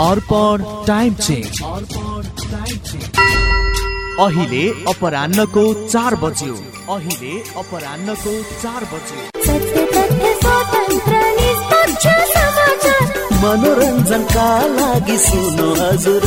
अर्पण time change. अहिले अपरान्नको चार बज्यो। अहिले अपरान्नको चार बज्यो। मनोरञ्जनका लागि सुन्नु हजुर।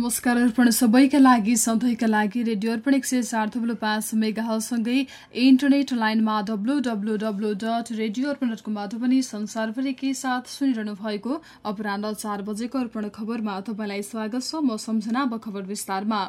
नमस्कार अर्पण सबैका लागि सधैँका लागि रेडियो अर्पण एक सय चार थुप्रो पाँच मेगासँगै इन्टरनेट लाइनमा W W W dot radio Arpan dot कमबाट पनि संसारभरि के साथ सुनिरहनु भएको अपरान्ह चार बजेको अर्पण खबरमा तपाईँलाई स्वागत छ म सम्झना अब खबर विस्तारमा।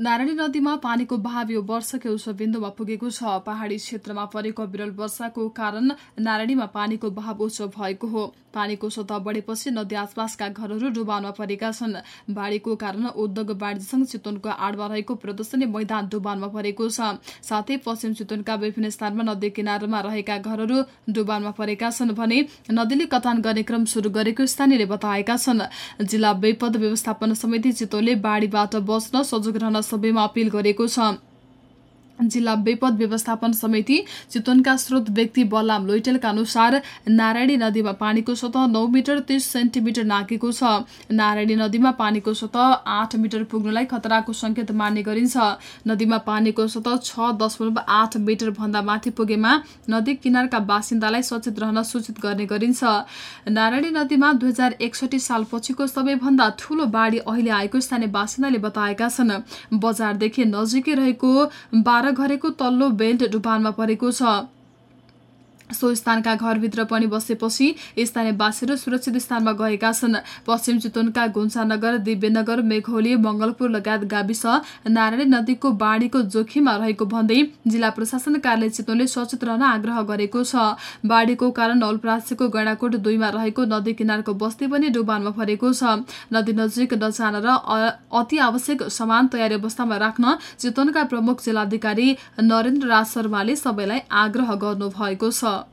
नारायणी नदीमा पानीको बहाव यो वर्षकै उच्च बिन्दुमा पुगेको छ। पहाड़ी क्षेत्रमा परेको विरल वर्षाको कारण नारायणीमा पानीको बहाव उच्च भएको हो। पानीको सतह बढेपछि नदी आसपासका घरहरू डुबानमा परेका छन्। बाढ़ीको कारण उद्योग वाणिज्य चितवनको आडमा रहेको प्रदर्शनी मैदान डुबानमा परेको छ। साथै पश्चिम चितवनका विभिन्न स्थानमा नदी किनारमा रहेका घरहरू डुबानमा परेका छन् भने नदीले कटान गर्ने क्रम शुरू गरेको स्थानीयले बताएका छन्। जिल्ला विपद व्यवस्थापन समिति चितवनले बाढ़ीबाट बच्न सजग रहन सबैमा अपील गरेको छ। जिल्ला विपद व्यवस्थापन समिति चितवनका स्रोत व्यक्ति बलराम लोइटेलका अनुसार नारायणी नदीमा पानीको सतह नौ मिटर तीस सेन्टिमिटर नागेको छ। नारायणी नदीमा पानीको सतह आठ मिटर पुग्नुलाई खतराको संकेत मान्ने गरिन्छ। नदीमा पानीको सतह छ दशमलव आठ मिटर भन्दा माथि पुगेमा नदी किनारका बासिन्दालाई सचेत रहन सूचित गर्ने गरिन्छ। नारायणी नदीमा दुई हजार एकसठी सालपछिको सबैभन्दा ठूलो बाढ़ी अहिले आएको स्थानीय बासिन्दाले बताएका छन्। बजारदेखि नजिकै रहेको बाह्र घरेको तल्लो बेल्ट डुबानमा परेको छ। सो स्थानका घरभित्र पनि बसेपछि स्थानीयवासीहरू सुरक्षित स्थानमा गएका छन्। पश्चिम चितवनका गुन्सानगर दिव्यनगर मेघोली मंगलपुर लगायत गाविस नारायणी नदीको बाढ़ीको जोखिममा रहेको भन्दै जिल्ला प्रशासन कार्यालय चितवनले सचेत रहन आग्रह गरेको छ। बाढ़ीको कारण नौलप्रासीको गैँडाकोट दुईमा रहेको नदी किनारको बस्ती पनि डुबानमा परेको छ। नदी नजिक नजान र अति आवश्यक सामान तयारी अवस्थामा राख्न चितवनका प्रमुख जिल्लाधिकारी नरेन्द्र राज शर्माले सबैलाई आग्रह गर्नुभएको छ।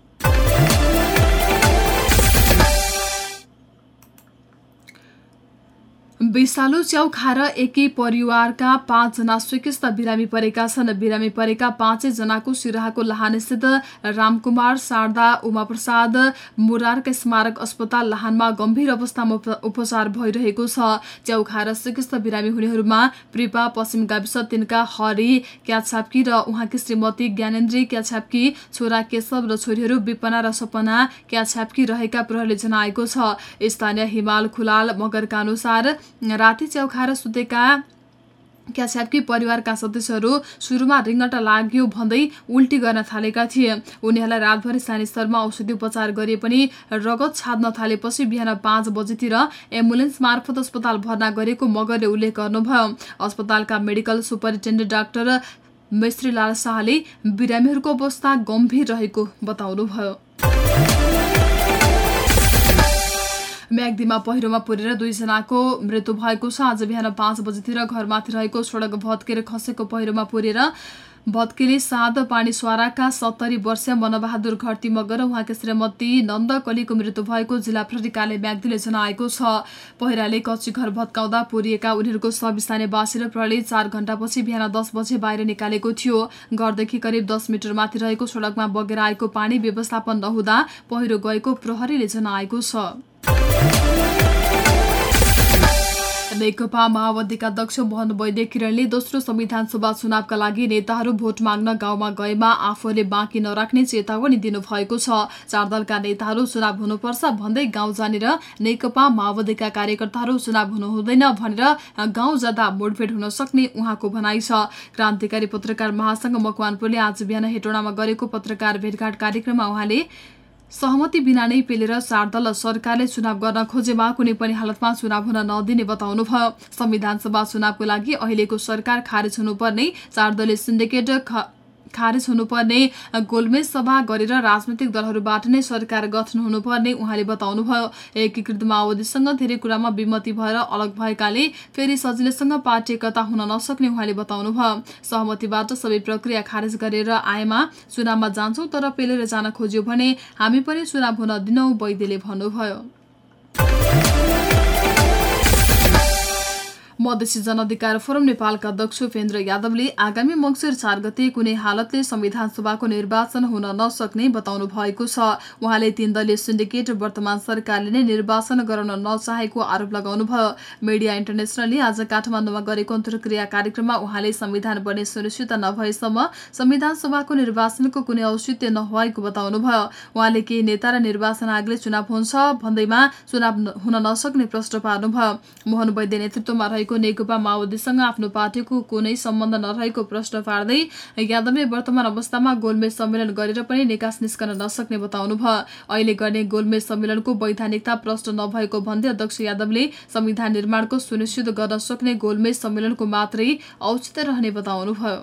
विषालु च्याउ खाएर एकै परिवारका पाँचजना स्वीकृत बिरामी परेका छन्। बिरामी परेका पाँचै जनाको सिराहाको लाहानस्थित रामकुमार शारदा उमाप्रसाद मुरारका स्मारक अस्पताल लाहानमा गम्भीर अवस्थामा उप- उपचार भइरहेको छ। च्याउ खाएर स्वीकृत बिरामी हुनेहरूमा प्रिपा पश्चिम गाविस तिनका हरि क्याछाप्की र उहाँकी श्रीमती ज्ञानेन्द्री क्याछाप्की छोरा केशव र छोरीहरू विपना र सपना क्याछाप्की रहेका प्रहरीले जनाएको छ। स्थानीय हिमाल खुलाल मगरका अनुसार राति च्याउ खाएर सुतेका क्याछ्यापकी परिवारका सदस्यहरू सुरुमा रिङ्गटा लाग्यो भन्दै उल्टी गर्न थालेका थिए। उनीहरूलाई रातभरि स्थानीय स्तरमा औषधि उपचार गरे पनि रगत छाड्न थालेपछि बिहान पाँच बजेतिर एम्बुलेन्स मार्फत अस्पताल भर्ना गरेको मगरले उल्लेख गर्नुभयो। अस्पतालका मेडिकल सुपरिन्टेन्डेन्ट डाक्टर मिस्त्रीलाल शाहले बिरामीहरूको अवस्था गम्भीर रहेको बताउनुभयो। म्याग्दीमा पहिरोमा पुरेर दुईजनाको मृत्यु भएको छ आज बिहान पाँच बजीतिर घरमाथि रहेको सडक भत्केर खसेको पहिरोमा पुरेर भत्केले सात पानीस्वाराका सत्तरी वर्षीय मनबहादुर घरती मगर उहाँकी श्रीमती नन्दकलीको मृत्यु भएको जिल्ला प्रहरी म्याग्दीले जनाएको छ। पहिराले कच्ची घर भत्काउँदा पुरिएका उनीहरूको सब स्थानीयवासी र प्रहरीले चार घण्टापछि बिहान दस बजे बाहिर निकालेको थियो। घरदेखि करिब दस मिटर माथि रहेको सडकमा बगेर आएको पानी व्यवस्थापन नहुँदा पहिरो गएको प्रहरीले जनाएको छ। नेकपा माओवादीका अध्यक्ष मोहन वैद्य किरणले दोस्रो संविधान सभा चुनावका लागि नेताहरू भोट माग्न गाउँमा गएमा आफूले बाँकी नराख्ने चेतावनी दिनुभएको छ। चार दलका नेताहरू चुनाव हुनुपर्छ भन्दै गाउँ जानेर नेकपा माओवादीका कार्यकर्ताहरू चुनाव हुनु हुँदैन भनेर गाउँ जाँदा मोडफेड हुन सक्ने उहाँको भनाइ छ। क्रान्तिकारी पत्रकार महासंघ मकवानपुरले आज बिहान हेटौँडामा गरेको पत्रकार भेटघाट कार्यक्रममा उहाँले सहमति बिना नै पेलेर चार दल सरकारले चुनाव गर्न खोजेमा कुनै पनि हालतमा चुनाव हुन नदिने बताउनुभयो संविधान सभा चुनावको लागि अहिलेको सरकार खारेज हुनुपर्ने चार दलीय सिन्डिकेट खारेज हुनुपर्ने गोलमेज सभा गरेर राजनैतिक दलहरूबाट नै सरकार गठन हुनुपर्ने उहाँले बताउनुभयो। एकीकृत माओवादीसँग धेरै कुरामा विमति भएर अलग भएकाले फेरि सजिलैसँग पार्टी एकता हुन नसक्ने उहाँले बताउनुभयो। सहमतिबाट सबै प्रक्रिया खारेज गरेर आएमा चुनावमा जान्छौँ तर पेलेर जान खोज्यो भने हामी पनि चुनाव हुन दिनौ वैद्यले भन्नुभयो। मधेसी जनअधिकार फोरम नेपालका अध्यक्ष उपेन्द्र यादवले आगामी मङ्सिर चार गते कुनै हालतले संविधान सभाको निर्वाचन हुन नसक्ने बताउनु भएको छ। उहाँले तीन दलीय सिन्डिकेट वर्तमान सरकारले नै निर्वाचन गराउन नचाहेको आरोप लगाउनुभयो। मिडिया इन्टरनेसनलले आज काठमाडौँमा गरेको अन्तर्क्रिया कार्यक्रममा उहाँले संविधान बन्ने सुनिश्चित नभएसम्म संविधान सभाको निर्वाचनको कुनै औचित्य नभएको बताउनुभयो। उहाँले केही नेता र निर्वाचन आयोगले चुनाव हुन्छ भन्दैमा चुनाव हुन नसक्ने प्रश्न पार्नुभयो। मोहन वैद्य नेतृत्वमा रहेको नेकपा माओवादीसँग आफ्नो पार्टीको कुनै सम्बन्ध नरहेको प्रश्न पार्दै यादवले वर्तमान अवस्थामा गोलमेज सम्मेलन गरेर पनि निकास निस्कन नसक्ने बताउनुभयो। अहिले गर्ने गोलमेज सम्मेलनको वैधानिकता प्रश्न नभएको भन्दै अध्यक्ष यादवले संविधान निर्माणको सुनिश्चित गर्न सक्ने गोलमेज सम्मेलनको मात्रै औचित्य रहने बताउनुभयो।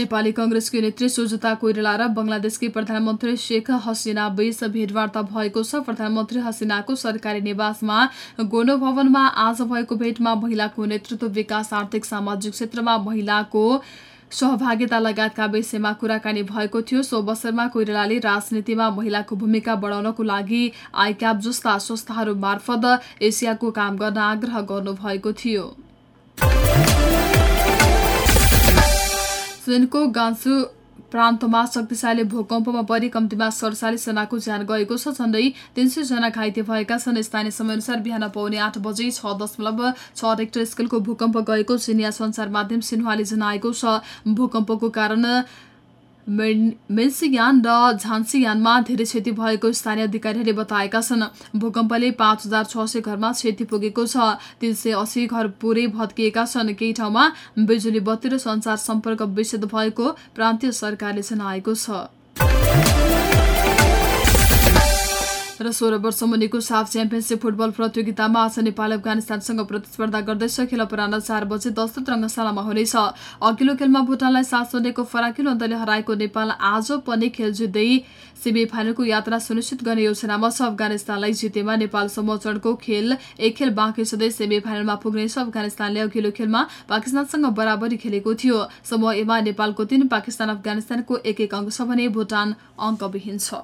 नेपाली कंग्रेसकी नेत्री सुजता कोइराला र बंगलादेशकी प्रधानमन्त्री शेख हसिना बीच भेटवार्ता भएको छ। प्रधानमन्त्री हसिनाको सरकारी निवासमा गोनो भवनमा आज भएको भेटमा महिलाको नेतृत्व विकास आर्थिक सामाजिक क्षेत्रमा महिलाको सहभागिता लगायतका विषयमा कुराकानी भएको थियो। सो अवसरमा कोइरालाले राजनीतिमा महिलाको भूमिका बढाउनको लागि आइक्याप जस्ता संस्थाहरू मार्फत एसियाको काम गर्न आग्रह गर्नुभएको थियो। चीनको गान्सु प्रान्तमा शक्तिशाली भूकम्पमा परि कम्तीमा सडचालिस जनाको ज्यान गएको छ। झण्डै तीन सय जना घाइते भएका छन्। स्थानीय समयअनुसार बिहान पाउने आठ बजे छ दशमलव छ रेक्टर स्केलको भूकम्प गएको चिनिया सञ्चार माध्यम सिन्हाले जनाएको छ। भूकम्पको कारण मेन्सियान र झान्सियानमा धेरै क्षति भएको स्थानीय अधिकारीहरूले बताएका छन्। भूकम्पले पाँच हजार छ सय घरमा क्षति पुगेको छ। तीन सय अस्सी घर पुरै भत्किएका छन्। केही ठाउँमा बिजुली बत्ती र सञ्चार सम्पर्क विच्छेद भएको प्रान्तीय सरकारले जनाएको छ। सोह्र वर्ष मुनिको साफ च्याम्पियनसिप फुटबल प्रतियोगितामा आज नेपाल अफगानिस्तानसँग प्रतिस्पर्धा गर्दैछ। खेल अपराह्न चार बजे दशरथ रङ्गशालामा हुनेछ। अघिल्लो खेलमा भुटानलाई सात शून्यको फराकिलो अन्तरले हराएको नेपाल आज पनि खेल जित्दै सेमी फाइनलको यात्रा सुनिश्चित गर्ने योजनामा छ। अफगानिस्तानलाई जितेमा नेपाल समूह चरणको खेल एक खेल बाँकी छँदै सेमी फाइनलमा पुग्नेछ। अफगानिस्तानले अघिल्लो खेलमा पाकिस्तानसँग बराबरी खेलेको थियो। समूह एमा नेपालको तीन पाकिस्तान अफगानिस्तानको एक एक अङ्क छ भने भुटान अङ्कविहीन छ।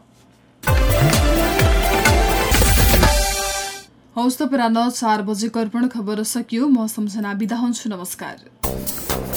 हौस् त पुरानो चार बजेको अर्पण खबर सकियो म सम्झना बिदा हुन्छु नमस्कार।